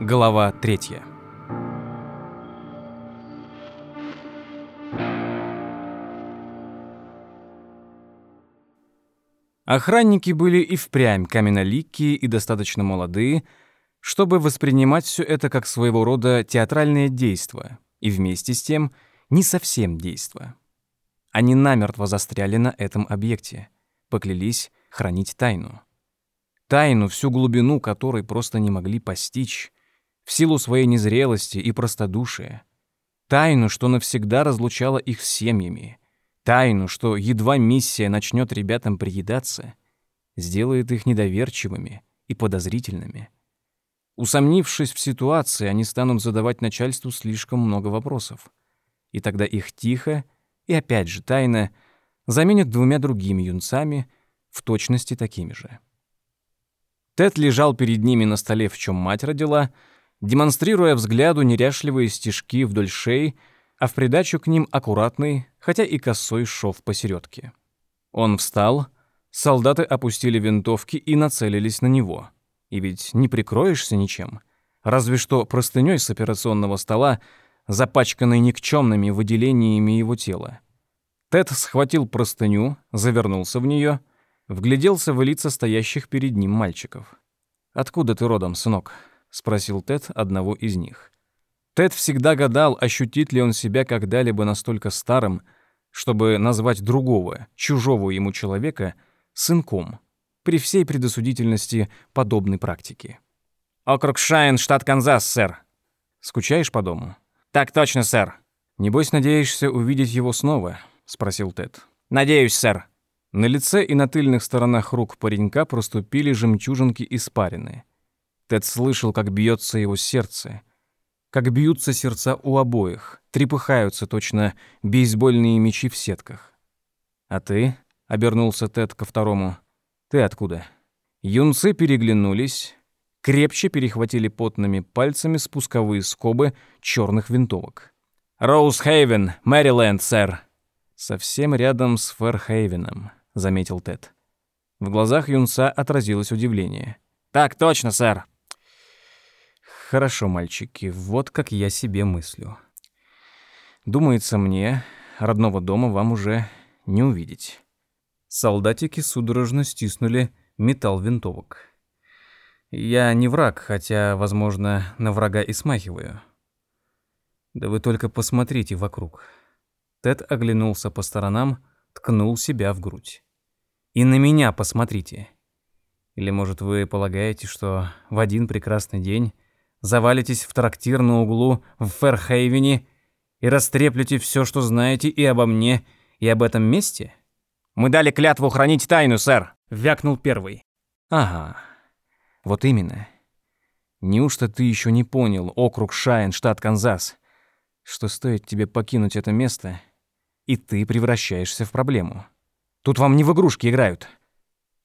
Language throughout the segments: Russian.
Глава третья. Охранники были и впрямь каменоликие и достаточно молодые, чтобы воспринимать все это как своего рода театральное действо, и вместе с тем не совсем действо. Они намертво застряли на этом объекте, поклялись хранить тайну. Тайну, всю глубину которой просто не могли постичь, в силу своей незрелости и простодушия. Тайну, что навсегда разлучала их с семьями. Тайну, что едва миссия начнет ребятам приедаться, сделает их недоверчивыми и подозрительными. Усомнившись в ситуации, они станут задавать начальству слишком много вопросов. И тогда их тихо и опять же тайно заменят двумя другими юнцами, в точности такими же. Тед лежал перед ними на столе, в чем мать родила, демонстрируя взгляду неряшливые стежки вдоль шеи, а в придачу к ним аккуратный, хотя и косой шов посередке. Он встал, солдаты опустили винтовки и нацелились на него. И ведь не прикроешься ничем, разве что простыней с операционного стола, запачканной никчемными выделениями его тела. Тед схватил простыню, завернулся в нее, вгляделся в лица стоящих перед ним мальчиков. «Откуда ты родом, сынок?» — спросил Тед одного из них. Тед всегда гадал, ощутит ли он себя когда-либо настолько старым, чтобы назвать другого, чужого ему человека, сынком, при всей предосудительности подобной практики. «Округ Шайн, штат Канзас, сэр». «Скучаешь по дому?» «Так точно, сэр». «Небось, надеешься увидеть его снова?» — спросил Тед. «Надеюсь, сэр». На лице и на тыльных сторонах рук паренька проступили жемчужинки испарины. Тед слышал, как бьется его сердце, как бьются сердца у обоих, трепыхаются точно бейсбольные мячи в сетках. «А ты?» — обернулся Тед ко второму. «Ты откуда?» Юнцы переглянулись, крепче перехватили потными пальцами спусковые скобы черных винтовок. «Роуз-Хейвен, Мэриленд, сэр». «Совсем рядом с Фэрхейвеном», — заметил Тед. В глазах юнца отразилось удивление. «Так точно, сэр». Хорошо, мальчики, вот как я себе мыслю. Думается мне, родного дома вам уже не увидеть. Солдатики судорожно стиснули металл винтовок. Я не враг, хотя, возможно, на врага и смахиваю. Да вы только посмотрите вокруг. Тед оглянулся по сторонам, ткнул себя в грудь. И на меня посмотрите. Или, может, вы полагаете, что в один прекрасный день завалитесь в трактир на углу в Ферхейвене и растреплете все, что знаете и обо мне, и об этом месте? Мы дали клятву хранить тайну, сэр, вякнул первый. Ага. Вот именно. Неужто ты еще не понял, округ Шайн, штат Канзас, что стоит тебе покинуть это место, и ты превращаешься в проблему. Тут вам не в игрушки играют.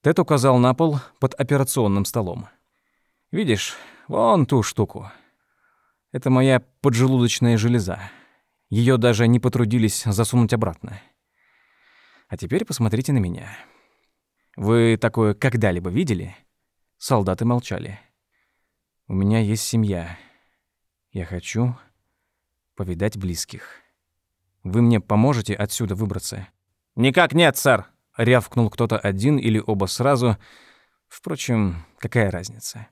Тед указал на пол под операционным столом. Видишь, Вон ту штуку. Это моя поджелудочная железа. Ее даже не потрудились засунуть обратно. А теперь посмотрите на меня. Вы такое когда-либо видели? Солдаты молчали. У меня есть семья. Я хочу повидать близких. Вы мне поможете отсюда выбраться? Никак нет, сэр, рявкнул кто-то один или оба сразу. Впрочем, какая разница?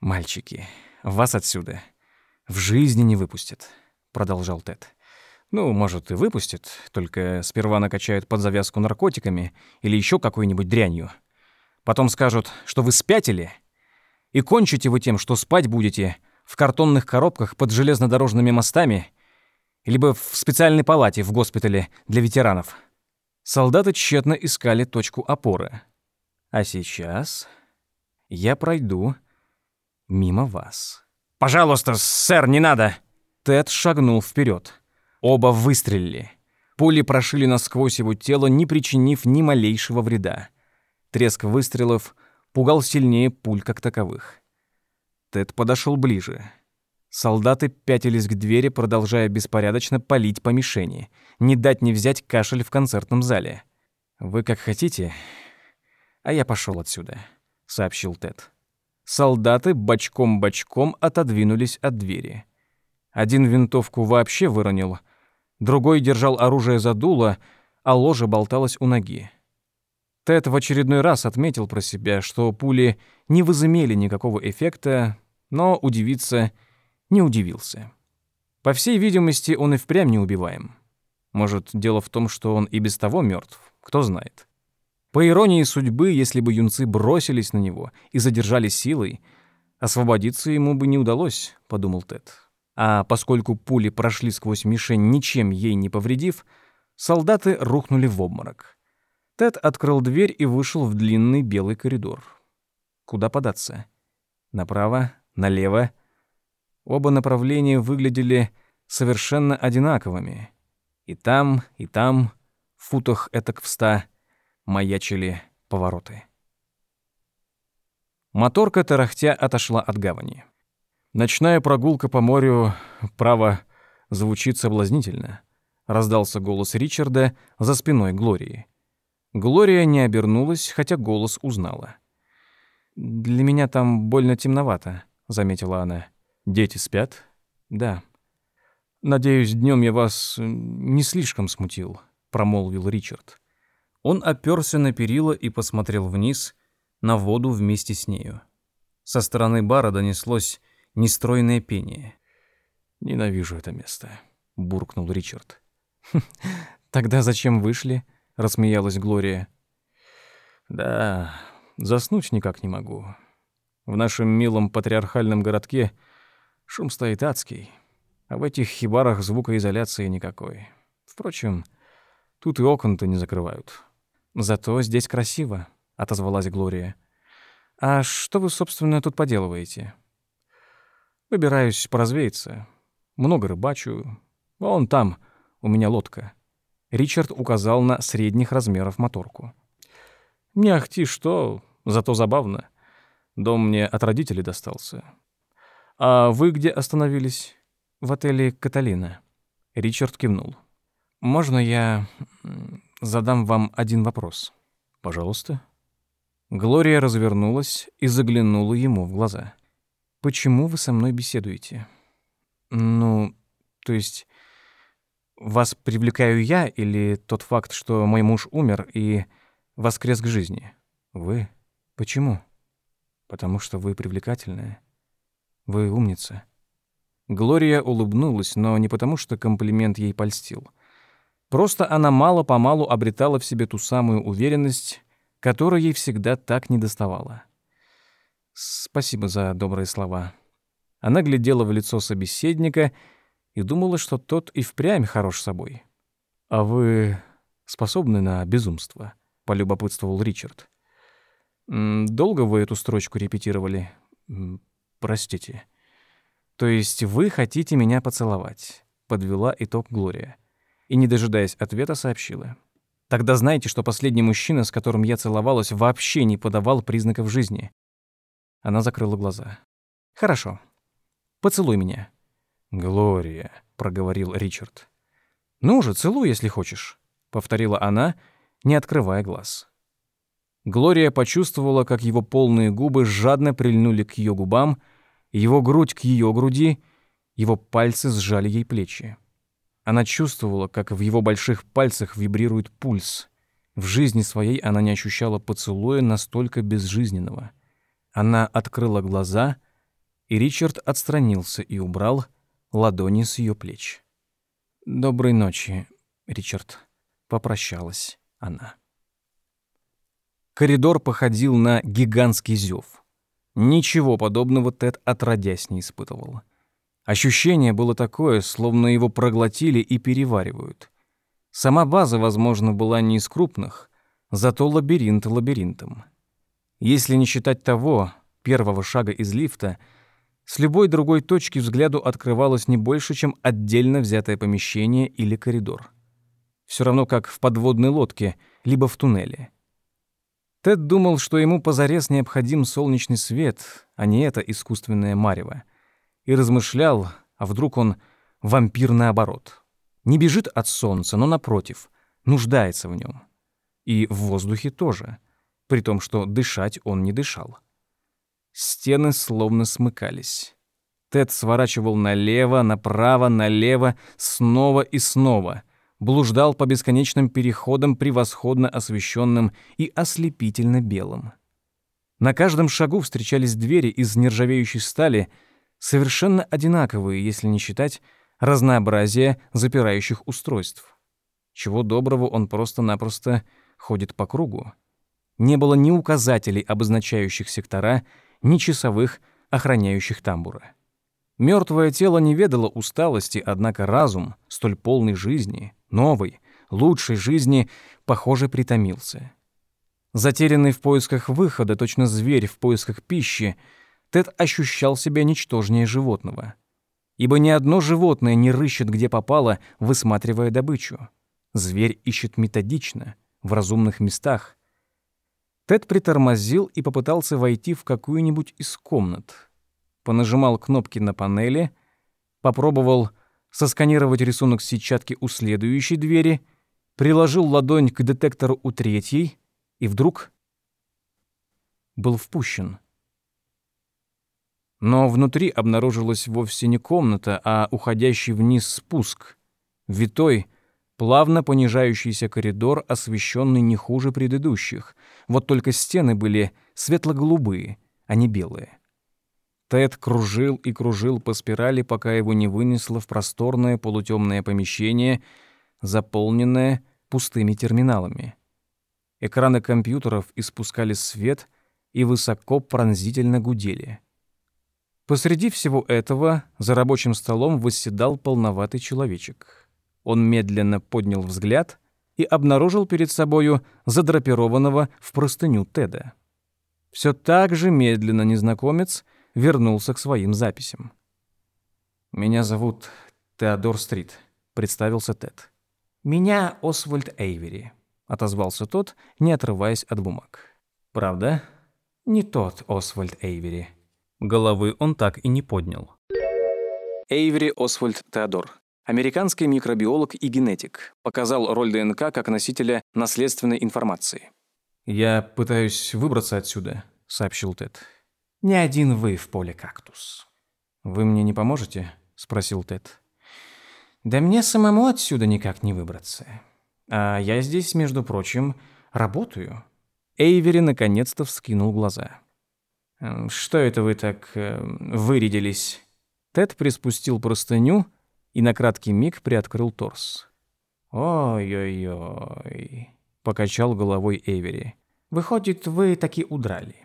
«Мальчики, вас отсюда в жизни не выпустят», — продолжал Тед. «Ну, может, и выпустят, только сперва накачают под завязку наркотиками или еще какой-нибудь дрянью. Потом скажут, что вы спятили, и кончите вы тем, что спать будете в картонных коробках под железнодорожными мостами либо в специальной палате в госпитале для ветеранов». Солдаты тщетно искали точку опоры. А сейчас я пройду мимо вас. «Пожалуйста, сэр, не надо!» Тед шагнул вперед. Оба выстрелили. Пули прошили насквозь его тело, не причинив ни малейшего вреда. Треск выстрелов пугал сильнее пуль как таковых. Тед подошел ближе. Солдаты пятились к двери, продолжая беспорядочно палить по мишени. Не дать не взять кашель в концертном зале. «Вы как хотите, а я пошел отсюда», — сообщил Тед. Солдаты бочком-бочком отодвинулись от двери. Один винтовку вообще выронил, другой держал оружие за дуло, а ложе болталось у ноги. Тед в очередной раз отметил про себя, что пули не возымели никакого эффекта, но удивиться не удивился. По всей видимости, он и впрямь не убиваем. Может, дело в том, что он и без того мертв, кто знает. По иронии судьбы, если бы юнцы бросились на него и задержали силой, освободиться ему бы не удалось, подумал Тед. А поскольку пули прошли сквозь мишень, ничем ей не повредив, солдаты рухнули в обморок. Тед открыл дверь и вышел в длинный белый коридор. Куда податься? Направо, налево. Оба направления выглядели совершенно одинаковыми. И там, и там, в футах этак в ста, маячили повороты. Моторка тарахтя отошла от гавани. Ночная прогулка по морю, право, звучит соблазнительно. Раздался голос Ричарда за спиной Глории. Глория не обернулась, хотя голос узнала. «Для меня там больно темновато», — заметила она. «Дети спят?» «Да». «Надеюсь, днем я вас не слишком смутил», — промолвил Ричард. Он оперся на перила и посмотрел вниз, на воду вместе с нею. Со стороны бара донеслось нестройное пение. «Ненавижу это место», — буркнул Ричард. «Тогда зачем вышли?» — рассмеялась Глория. «Да, заснуть никак не могу. В нашем милом патриархальном городке шум стоит адский, а в этих хибарах звукоизоляции никакой. Впрочем, тут и окон-то не закрывают». «Зато здесь красиво», — отозвалась Глория. «А что вы, собственно, тут поделываете?» «Выбираюсь поразвеяться. Много рыбачу. Вон там у меня лодка». Ричард указал на средних размеров моторку. «Не ахти что, зато забавно. Дом мне от родителей достался. А вы где остановились?» «В отеле «Каталина». Ричард кивнул. «Можно я задам вам один вопрос?» «Пожалуйста». Глория развернулась и заглянула ему в глаза. «Почему вы со мной беседуете?» «Ну, то есть, вас привлекаю я или тот факт, что мой муж умер и воскрес к жизни?» «Вы? Почему?» «Потому что вы привлекательная. Вы умница». Глория улыбнулась, но не потому, что комплимент ей польстил. Просто она мало-помалу обретала в себе ту самую уверенность, которой ей всегда так недоставала. Спасибо за добрые слова. Она глядела в лицо собеседника и думала, что тот и впрямь хорош собой. «А вы способны на безумство?» — полюбопытствовал Ричард. «Долго вы эту строчку репетировали?» «Простите». «То есть вы хотите меня поцеловать?» — подвела итог Глория. И, не дожидаясь ответа, сообщила. «Тогда знаете, что последний мужчина, с которым я целовалась, вообще не подавал признаков жизни?» Она закрыла глаза. «Хорошо. Поцелуй меня». «Глория», — проговорил Ричард. «Ну же, целуй, если хочешь», — повторила она, не открывая глаз. Глория почувствовала, как его полные губы жадно прильнули к ее губам, его грудь к ее груди, его пальцы сжали ей плечи. Она чувствовала, как в его больших пальцах вибрирует пульс. В жизни своей она не ощущала поцелуя настолько безжизненного. Она открыла глаза, и Ричард отстранился и убрал ладони с ее плеч. «Доброй ночи, Ричард», — попрощалась она. Коридор походил на гигантский зев. Ничего подобного Тед отродясь не испытывал. Ощущение было такое, словно его проглотили и переваривают. Сама база, возможно, была не из крупных, зато лабиринт лабиринтом. Если не считать того, первого шага из лифта, с любой другой точки взгляду открывалось не больше, чем отдельно взятое помещение или коридор. Все равно как в подводной лодке, либо в туннеле. Тед думал, что ему позарез необходим солнечный свет, а не это искусственное марево и размышлял, а вдруг он вампир наоборот. Не бежит от солнца, но напротив, нуждается в нем. И в воздухе тоже, при том, что дышать он не дышал. Стены словно смыкались. Тед сворачивал налево, направо, налево, снова и снова. Блуждал по бесконечным переходам, превосходно освещенным и ослепительно белым. На каждом шагу встречались двери из нержавеющей стали, совершенно одинаковые, если не считать разнообразия запирающих устройств. Чего доброго он просто-напросто ходит по кругу. Не было ни указателей, обозначающих сектора, ни часовых, охраняющих тамбуры. Мертвое тело не ведало усталости, однако разум, столь полный жизни, новой, лучшей жизни, похоже, притомился. Затерянный в поисках выхода, точно зверь в поисках пищи, Тед ощущал себя ничтожнее животного. Ибо ни одно животное не рыщет, где попало, высматривая добычу. Зверь ищет методично, в разумных местах. Тед притормозил и попытался войти в какую-нибудь из комнат. Понажимал кнопки на панели, попробовал сосканировать рисунок сетчатки у следующей двери, приложил ладонь к детектору у третьей и вдруг был впущен. Но внутри обнаружилась вовсе не комната, а уходящий вниз спуск, витой, плавно понижающийся коридор, освещенный не хуже предыдущих. Вот только стены были светло-голубые, а не белые. Тед кружил и кружил по спирали, пока его не вынесло в просторное полутемное помещение, заполненное пустыми терминалами. Экраны компьютеров испускали свет и высоко пронзительно гудели. Посреди всего этого за рабочим столом восседал полноватый человечек. Он медленно поднял взгляд и обнаружил перед собою задрапированного в простыню Теда. Все так же медленно незнакомец вернулся к своим записям. «Меня зовут Теодор Стрит», — представился Тед. «Меня Освальд Эйвери», — отозвался тот, не отрываясь от бумаг. «Правда?» «Не тот Освальд Эйвери». Головы он так и не поднял. Эйвери Освальд Теодор, Американский микробиолог и генетик показал роль ДНК как носителя наследственной информации. «Я пытаюсь выбраться отсюда», — сообщил Тед. «Не один вы в поле кактус». «Вы мне не поможете?» — спросил Тед. «Да мне самому отсюда никак не выбраться. А я здесь, между прочим, работаю». Эйвери наконец-то вскинул глаза. «Что это вы так э, вырядились?» Тед приспустил простыню — и на краткий миг приоткрыл торс. «Ой-ой-ой», — покачал головой Эвери. «Выходит, вы таки удрали».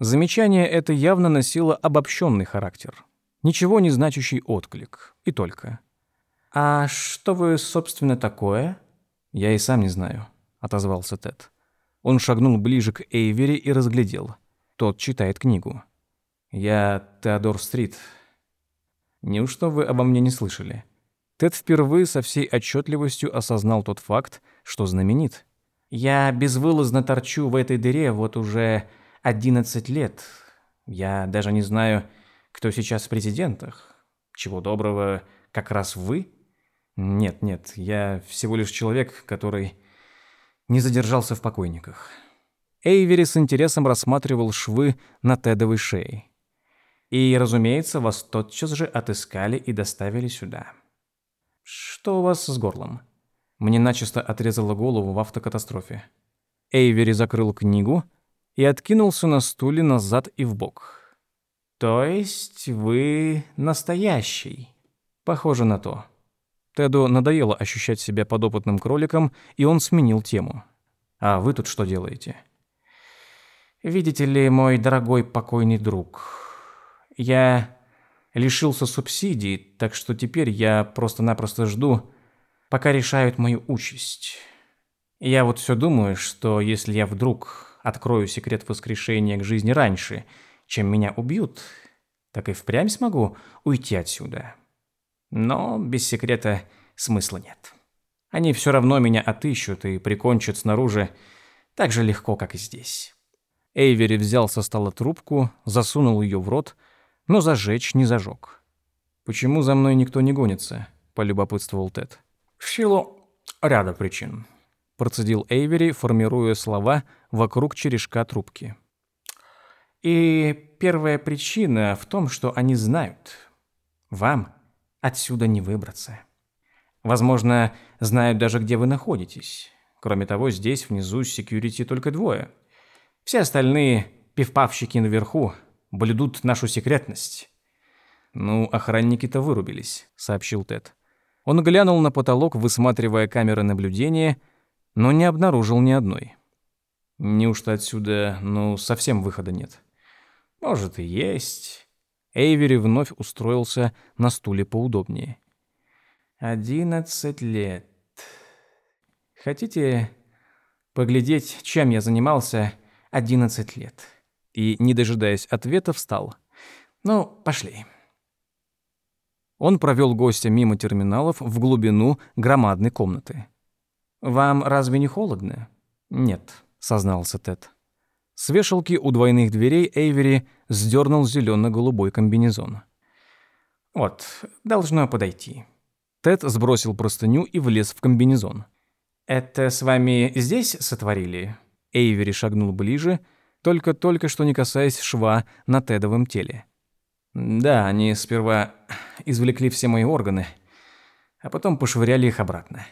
Замечание это явно носило обобщенный характер. Ничего не значащий отклик. И только. «А что вы, собственно, такое?» «Я и сам не знаю», — отозвался Тед. Он шагнул ближе к Эйвери и разглядел. Тот читает книгу. «Я Теодор Стрит, Неужто вы обо мне не слышали? Тед впервые со всей отчетливостью осознал тот факт, что знаменит. Я безвылазно торчу в этой дыре вот уже 11 лет. Я даже не знаю, кто сейчас в президентах. Чего доброго, как раз вы? Нет, нет, я всего лишь человек, который не задержался в покойниках. Эйвери с интересом рассматривал швы на Тедовой шее. И, разумеется, вас тотчас же отыскали и доставили сюда. Что у вас с горлом? Мне начисто отрезало голову в автокатастрофе. Эйвери закрыл книгу и откинулся на стуле назад и в бок. То есть вы настоящий? Похоже на то. Теду надоело ощущать себя подопытным кроликом, и он сменил тему. А вы тут что делаете? Видите ли, мой дорогой покойный друг, я лишился субсидий, так что теперь я просто-напросто жду, пока решают мою участь. Я вот все думаю, что если я вдруг открою секрет воскрешения к жизни раньше, чем меня убьют, так и впрямь смогу уйти отсюда. Но без секрета смысла нет. Они все равно меня отыщут и прикончат снаружи так же легко, как и здесь. Эйвери взял со стола трубку, засунул ее в рот — но зажечь не зажег. «Почему за мной никто не гонится?» — полюбопытствовал Тед. «В силу ряда причин», — процедил Эйвери, формируя слова вокруг черешка трубки. «И первая причина в том, что они знают. Вам отсюда не выбраться. Возможно, знают даже, где вы находитесь. Кроме того, здесь внизу секьюрити только двое. Все остальные пивпавщики наверху блюдут нашу секретность. Ну, охранники-то вырубились, сообщил Тед. Он глянул на потолок, высматривая камеры наблюдения, но не обнаружил ни одной. Неужто отсюда, ну, совсем выхода нет? Может и есть. Эйвери вновь устроился на стуле поудобнее. Одиннадцать лет. Хотите поглядеть, чем я занимался одиннадцать лет?» И, не дожидаясь ответа, встал. «Ну, пошли». Он провел гостя мимо терминалов в глубину громадной комнаты. «Вам разве не холодно?» «Нет», — сознался Тед. С вешалки у двойных дверей Эйвери сдернул зелено-голубой комбинезон. «Вот, должно подойти». Тед сбросил простыню и влез в комбинезон. «Это с вами здесь сотворили?» Эйвери шагнул ближе, только-только что не касаясь шва на Тедовом теле. «Да, они сперва извлекли все мои органы, а потом пошвыряли их обратно».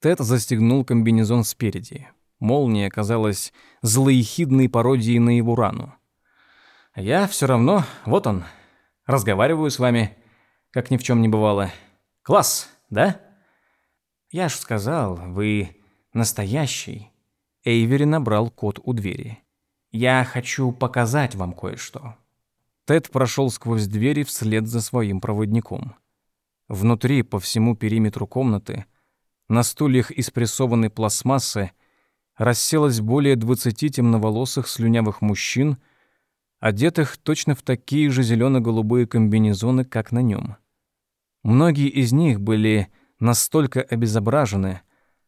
Тед застегнул комбинезон спереди. Молния казалась злоехидной пародией на его рану. «Я все равно, вот он, разговариваю с вами, как ни в чем не бывало. Класс, да?» «Я ж сказал, вы настоящий». Эйвери набрал код у двери. «Я хочу показать вам кое-что». Тед прошел сквозь двери вслед за своим проводником. Внутри, по всему периметру комнаты, на стульях из прессованной пластмассы расселось более двадцати темноволосых слюнявых мужчин, одетых точно в такие же зелено-голубые комбинезоны, как на нем. Многие из них были настолько обезображены,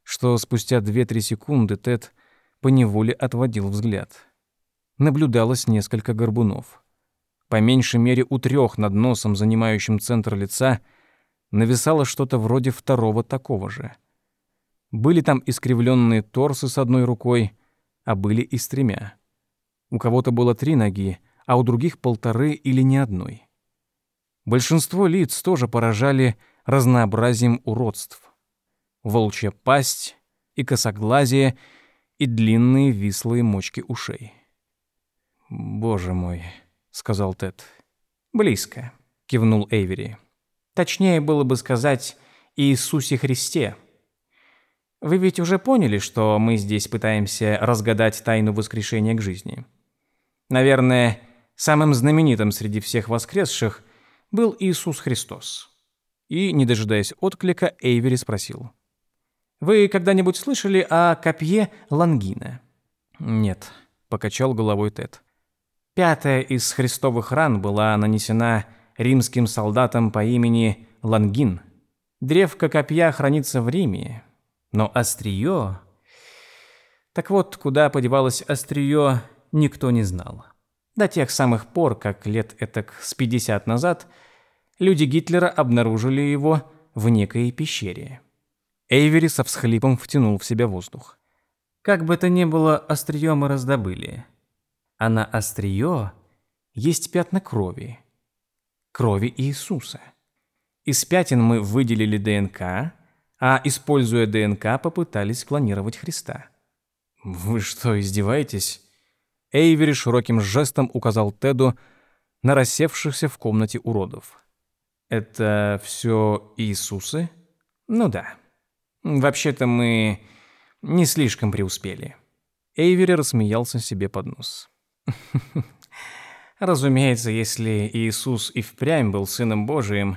что спустя 2-3 секунды Тед поневоле отводил взгляд. Наблюдалось несколько горбунов. По меньшей мере у трех над носом, занимающим центр лица, нависало что-то вроде второго такого же. Были там искривленные торсы с одной рукой, а были и с тремя. У кого-то было три ноги, а у других полторы или ни одной. Большинство лиц тоже поражали разнообразием уродств волчья пасть и косоглазие, и длинные вислые мочки ушей. «Боже мой», — сказал Тед. «Близко», — кивнул Эйвери. «Точнее было бы сказать Иисусе Христе. Вы ведь уже поняли, что мы здесь пытаемся разгадать тайну воскрешения к жизни. Наверное, самым знаменитым среди всех воскресших был Иисус Христос». И, не дожидаясь отклика, Эйвери спросил — вы когда-нибудь слышали о копье Лангина? Нет, покачал головой Тед. Пятая из христовых ран была нанесена римским солдатам по имени Лангин. Древко копья хранится в Риме, но острие... Так вот, куда подевалось острие, никто не знал. До тех самых пор, как лет этак с 50 назад люди Гитлера обнаружили его в некой пещере. Эйвери со всхлипом втянул в себя воздух. Как бы то ни было, острие мы раздобыли. А на острие есть пятна крови. Крови Иисуса. Из пятен мы выделили ДНК, а, используя ДНК, попытались клонировать Христа. «Вы что, издеваетесь?» Эйвери широким жестом указал Теду на рассевшихся в комнате уродов. «Это все Иисусы?» «Ну да». Вообще-то мы не слишком преуспели. Эйвери рассмеялся себе под нос. Разумеется, если Иисус и впрямь был Сыном Божиим,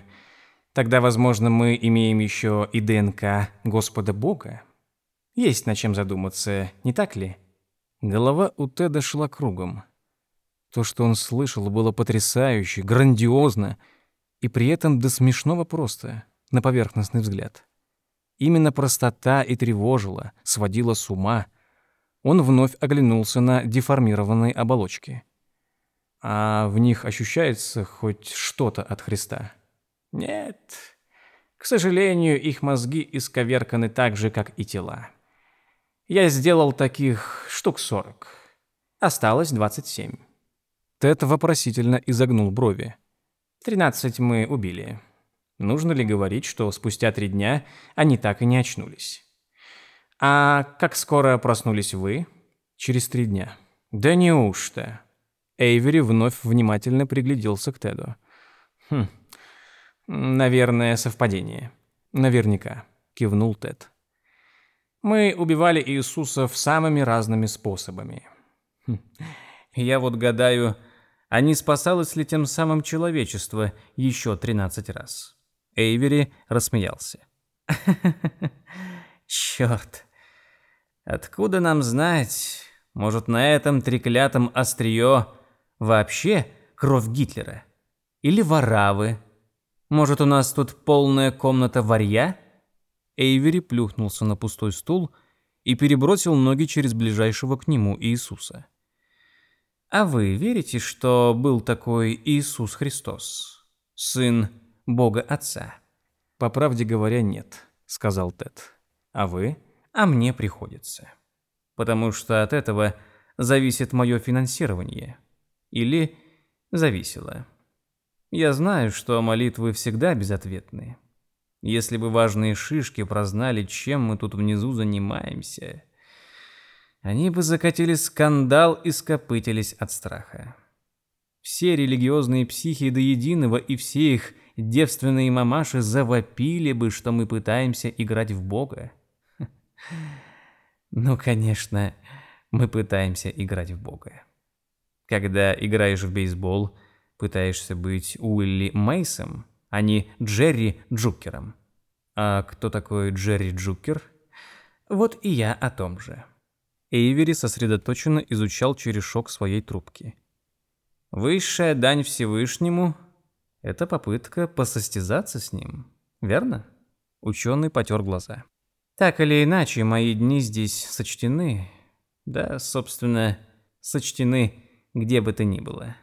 тогда, возможно, мы имеем еще и ДНК Господа Бога. Есть над чем задуматься, не так ли? Голова у Теда шла кругом. То, что он слышал, было потрясающе, грандиозно и при этом до смешного просто, на поверхностный взгляд. Именно простота и тревожила, сводила с ума. Он вновь оглянулся на деформированные оболочки. А в них ощущается хоть что-то от Христа? Нет. К сожалению, их мозги исковерканы так же, как и тела. Я сделал таких штук сорок. Осталось двадцать семь. Тед вопросительно изогнул брови. «Тринадцать мы убили. Нужно ли говорить, что спустя три дня они так и не очнулись? А как скоро проснулись вы? Через три дня. Да неужто? Эйвери вновь внимательно пригляделся к Теду. Хм. Наверное, совпадение. Наверняка, кивнул Тед. Мы убивали Иисуса самыми разными способами. Хм. Я вот гадаю, а не спасалось ли тем самым человечество еще тринадцать раз? Эйвери рассмеялся. Черт! Откуда нам знать? Может, на этом треклятом острие вообще кровь Гитлера? Или воравы? Может, у нас тут полная комната варья? Эйвери плюхнулся на пустой стул и перебросил ноги через ближайшего к нему Иисуса. А вы верите, что был такой Иисус Христос, сын Бога Отца? По правде говоря, нет, сказал Тед. А вы? А мне приходится. Потому что от этого зависит мое финансирование. Или зависело. Я знаю, что молитвы всегда безответны. Если бы важные шишки прознали, чем мы тут внизу занимаемся, они бы закатили скандал и скопытились от страха. Все религиозные психи до единого и все их девственные мамаши завопили бы, что мы пытаемся играть в Бога. Ну, конечно, мы пытаемся играть в Бога. Когда играешь в бейсбол, пытаешься быть Уилли Мейсом, а не Джерри Джукером. А кто такой Джерри Джукер? Вот и я о том же. Эйвери сосредоточенно изучал черешок своей трубки. Высшая дань Всевышнему — это попытка посостязаться с ним, верно? Ученый потер глаза. Так или иначе, мои дни здесь сочтены. Да, собственно, сочтены где бы то ни было.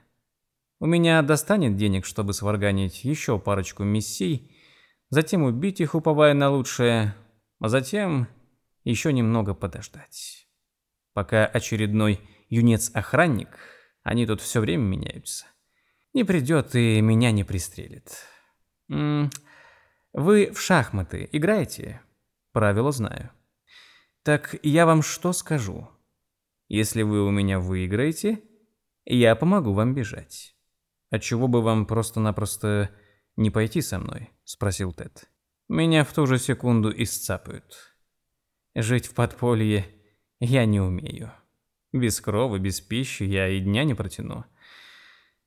У меня достанет денег, чтобы сварганить еще парочку миссий, затем убить их, уповая на лучшее, а затем еще немного подождать. Пока очередной юнец-охранник они тут все время меняются. Не придет и меня не пристрелит. Вы в шахматы играете? Правила знаю. Так я вам что скажу? Если вы у меня выиграете, я помогу вам бежать. Отчего бы вам просто-напросто не пойти со мной? Спросил Тед. Меня в ту же секунду исцапают. Жить в подполье я не умею. Без крова, без пищи я и дня не протяну.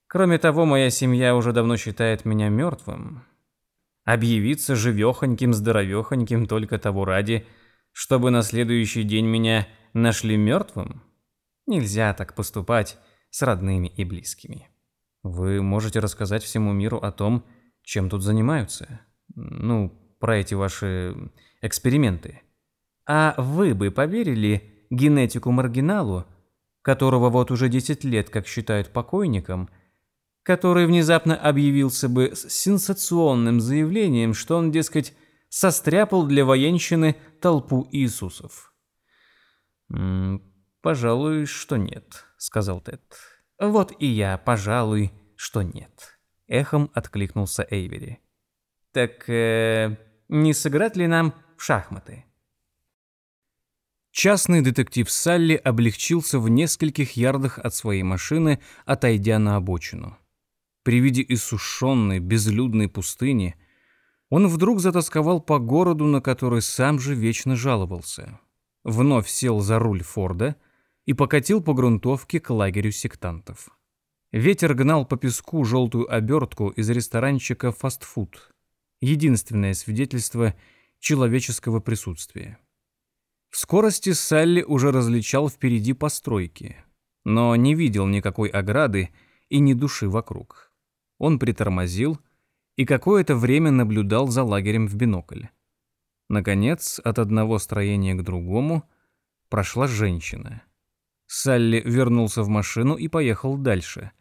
Кроме того, моя семья уже давно считает меня мертвым. Объявиться живехоньким, здоровехоньким только того ради, чтобы на следующий день меня нашли мертвым? Нельзя так поступать с родными и близкими. Вы можете рассказать всему миру о том, чем тут занимаются? Ну, про эти ваши эксперименты. А вы бы поверили генетику-маргиналу, которого вот уже 10 лет как считают покойником, который внезапно объявился бы с сенсационным заявлением, что он, дескать, состряпал для военщины толпу Иисусов. «М -м, «Пожалуй, что нет», — сказал Тед. «Вот и я, пожалуй, что нет», — эхом откликнулся Эйвери. «Так э, не сыграть ли нам в шахматы?» Частный детектив Салли облегчился в нескольких ярдах от своей машины, отойдя на обочину. При виде иссушенной, безлюдной пустыни он вдруг затасковал по городу, на который сам же вечно жаловался. Вновь сел за руль Форда и покатил по грунтовке к лагерю сектантов. Ветер гнал по песку желтую обертку из ресторанчика фастфуд. Единственное свидетельство человеческого присутствия. В скорости Салли уже различал впереди постройки, но не видел никакой ограды и ни души вокруг. Он притормозил и какое-то время наблюдал за лагерем в бинокль. Наконец, от одного строения к другому прошла женщина. Салли вернулся в машину и поехал дальше.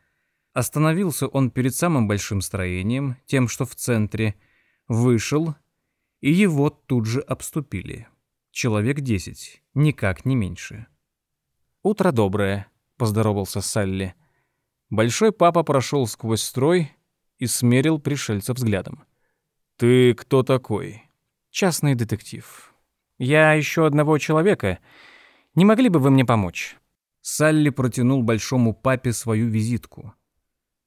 Остановился он перед самым большим строением, тем, что в центре, вышел, и его тут же обступили. Человек десять, никак не меньше. «Утро доброе», — поздоровался Салли. Большой папа прошел сквозь строй и смерил пришельца взглядом. «Ты кто такой?» «Частный детектив. Я ищу одного человека. Не могли бы вы мне помочь?» Салли протянул большому папе свою визитку.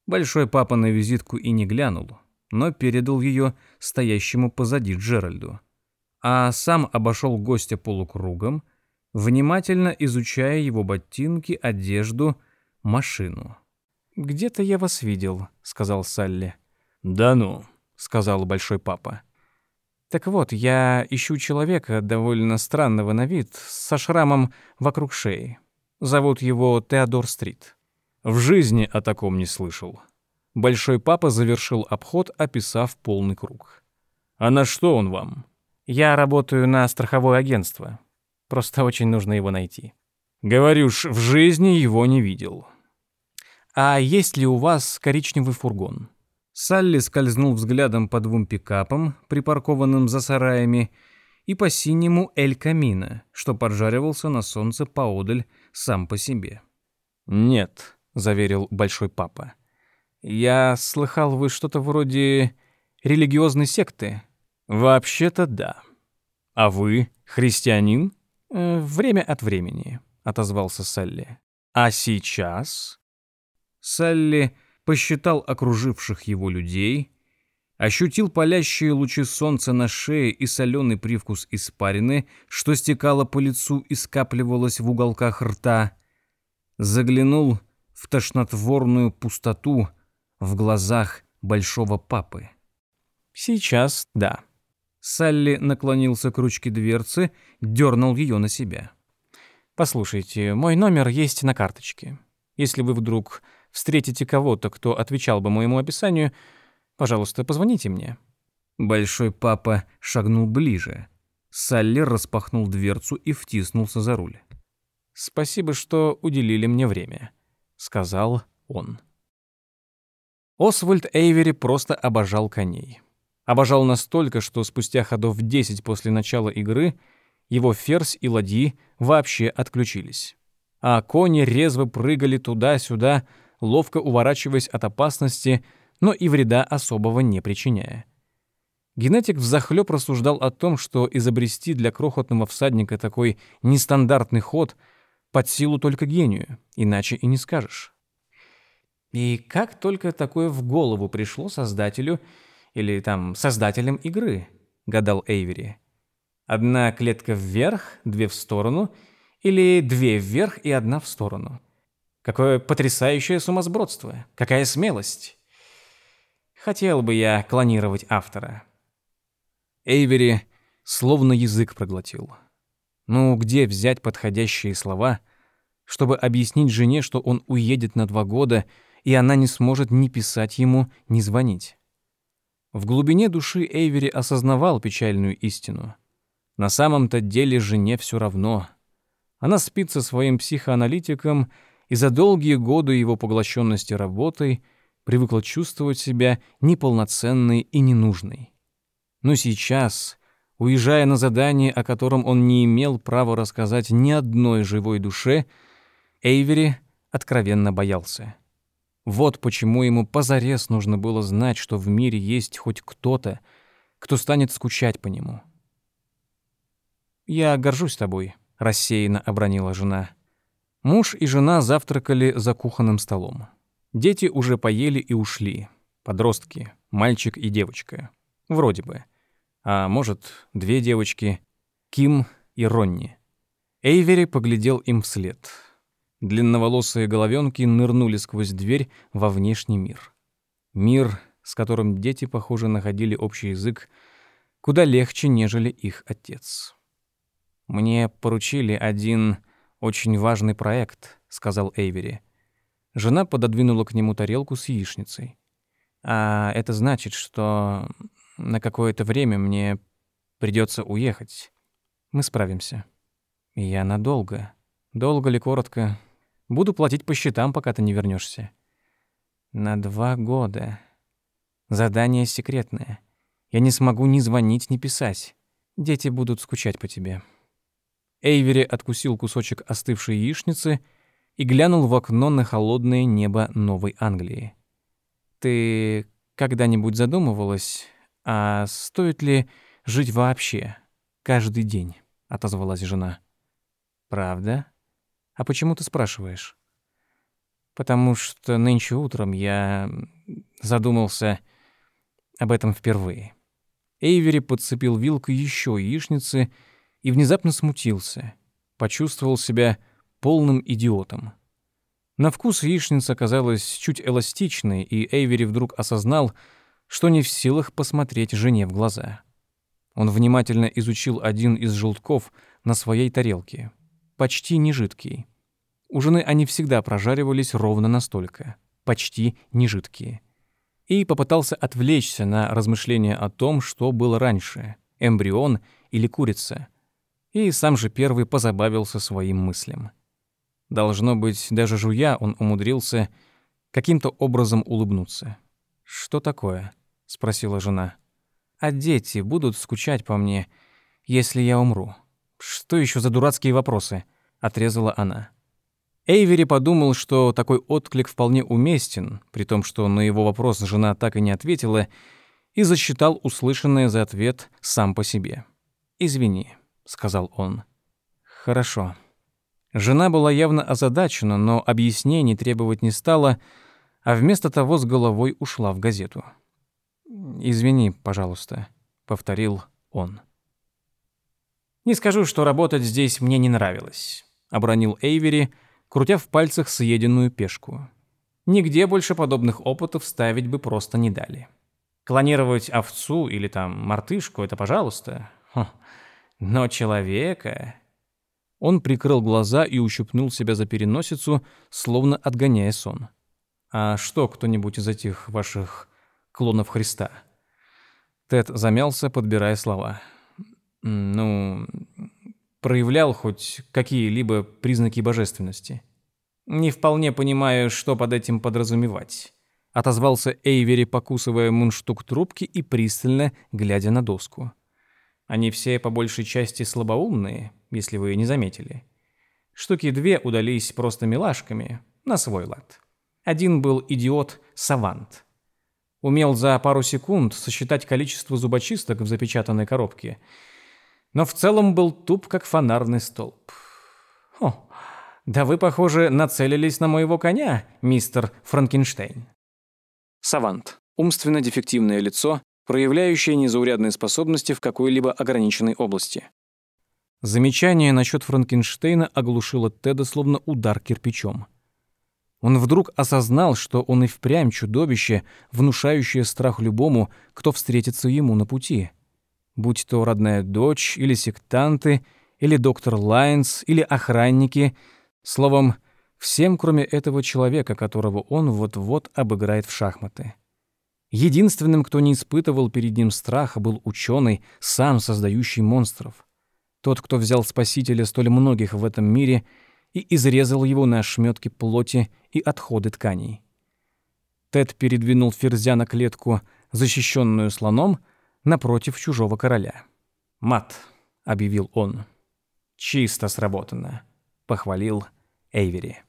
Большой папа на визитку и не глянул, но передал ее стоящему позади Джеральду. А сам обошел гостя полукругом, внимательно изучая его ботинки, одежду, машину. «Где-то я вас видел», — сказал Салли. «Да ну», — сказал большой папа. «Так вот, я ищу человека довольно странного на вид, со шрамом вокруг шеи. Зовут его Теодор Стрит». «В жизни о таком не слышал». Большой папа завершил обход, описав полный круг. «А на что он вам?» «Я работаю на страховое агентство. Просто очень нужно его найти». «Говорю ж, в жизни его не видел». «А есть ли у вас коричневый фургон?» Салли скользнул взглядом по двум пикапам, припаркованным за сараями, и по синему Эль Камино, что поджаривался на солнце поодаль сам по себе. «Нет», — заверил Большой Папа. «Я слыхал, вы что-то вроде религиозной секты?» «Вообще-то да. А вы христианин?» «Э, «Время от времени», — отозвался Салли. «А сейчас?» Салли посчитал окруживших его людей, ощутил палящие лучи солнца на шее и соленый привкус испарины, что стекало по лицу и скапливалось в уголках рта, заглянул в тошнотворную пустоту в глазах большого папы. «Сейчас да». Салли наклонился к ручке дверцы, дернул ее на себя. «Послушайте, мой номер есть на карточке. Если вы вдруг встретите кого-то, кто отвечал бы моему описанию, пожалуйста, позвоните мне». Большой папа шагнул ближе. Салли распахнул дверцу и втиснулся за руль. «Спасибо, что уделили мне время», — сказал он. Освальд Эйвери просто обожал коней. Обожал настолько, что спустя ходов 10 после начала игры его ферзь и ладьи вообще отключились. А кони резво прыгали туда-сюда, ловко уворачиваясь от опасности, но и вреда особого не причиняя. Генетик взахлёб рассуждал о том, что изобрести для крохотного всадника такой нестандартный ход под силу только гению, иначе и не скажешь. И как только такое в голову пришло создателю или там создателям игры, гадал Эйвери. Одна клетка вверх, две в сторону, или две вверх и одна в сторону. Какое потрясающее сумасбродство! Какая смелость! Хотел бы я клонировать автора. Эйвери словно язык проглотил. Ну, где взять подходящие слова, чтобы объяснить жене, что он уедет на два года, и она не сможет ни писать ему, ни звонить? В глубине души Эйвери осознавал печальную истину. На самом-то деле жене все равно. Она спит со своим психоаналитиком — и за долгие годы его поглощенности работой привыкла чувствовать себя неполноценной и ненужной. Но сейчас, уезжая на задание, о котором он не имел права рассказать ни одной живой душе, Эйвери откровенно боялся. Вот почему ему позарез нужно было знать, что в мире есть хоть кто-то, кто станет скучать по нему. «Я горжусь тобой», — рассеянно обронила жена. Муж и жена завтракали за кухонным столом. Дети уже поели и ушли. Подростки, мальчик и девочка. Вроде бы. А может, две девочки, Ким и Ронни. Эйвери поглядел им вслед. Длинноволосые головенки нырнули сквозь дверь во внешний мир. Мир, с которым дети, похоже, находили общий язык, куда легче, нежели их отец. Мне поручили один «Очень важный проект», — сказал Эйвери. Жена пододвинула к нему тарелку с яичницей. «А это значит, что на какое-то время мне придется уехать. Мы справимся. Я надолго. Долго ли, коротко. Буду платить по счетам, пока ты не вернешься. На два года. Задание секретное. Я не смогу ни звонить, ни писать. Дети будут скучать по тебе». Эйвери откусил кусочек остывшей яичницы и глянул в окно на холодное небо Новой Англии. «Ты когда-нибудь задумывалась, а стоит ли жить вообще, каждый день?» — отозвалась жена. «Правда? А почему ты спрашиваешь?» «Потому что нынче утром я задумался об этом впервые». Эйвери подцепил вилкой еще яичницы и внезапно смутился. Почувствовал себя полным идиотом. На вкус яичница оказалась чуть эластичной, и Эйвери вдруг осознал, что не в силах посмотреть жене в глаза. Он внимательно изучил один из желтков на своей тарелке. Почти не жидкий. У жены они всегда прожаривались ровно настолько. Почти не жидкие и попытался отвлечься на размышления о том, что было раньше — эмбрион или курица. И сам же первый позабавился своим мыслям. Должно быть, даже жуя он умудрился каким-то образом улыбнуться. «Что такое?» — спросила жена. «А дети будут скучать по мне, если я умру?» «Что еще за дурацкие вопросы?» — отрезала она. Эйвери подумал, что такой отклик вполне уместен, при том, что на его вопрос жена так и не ответила, и засчитал услышанное за ответ сам по себе. «Извини», — сказал он. «Хорошо». Жена была явно озадачена, но объяснений требовать не стала, а вместо того с головой ушла в газету. «Извини, пожалуйста», — повторил он. «Не скажу, что работать здесь мне не нравилось», — обронил Эйвери, — крутя в пальцах съеденную пешку. Нигде больше подобных опытов ставить бы просто не дали. Клонировать овцу или там мартышку — это пожалуйста. Хм. Но человека... Он прикрыл глаза и ущипнул себя за переносицу, словно отгоняя сон. «А что кто-нибудь из этих ваших клонов Христа?» Тед замялся, подбирая слова. «Ну, проявлял хоть какие-либо признаки божественности. «Не вполне понимаю, что под этим подразумевать», — отозвался Эйвери, покусывая мундштук трубки и пристально глядя на доску. «Они все по большей части слабоумные, если вы не заметили. Штуки две удались просто милашками, на свой лад. Один был идиот-савант. Умел за пару секунд сосчитать количество зубочисток в запечатанной коробке — но в целом был туп, как фонарный столб. «О, да вы, похоже, нацелились на моего коня, мистер Франкенштейн». Савант. Умственно дефективное лицо, проявляющее незаурядные способности в какой-либо ограниченной области. Замечание насчет Франкенштейна оглушило Теда словно удар кирпичом. Он вдруг осознал, что он и впрямь чудовище, внушающее страх любому, кто встретится ему на пути будь то родная дочь, или сектанты, или доктор Лайнс, или охранники, словом, всем, кроме этого человека, которого он вот-вот обыграет в шахматы. Единственным, кто не испытывал перед ним страха, был ученый, сам создающий монстров. Тот, кто взял спасителя столь многих в этом мире и изрезал его на ошметки плоти и отходы тканей. Тед передвинул ферзя на клетку, защищенную слоном, напротив чужого короля. «Мат», — объявил он. «Чисто сработано», — похвалил Эйвери.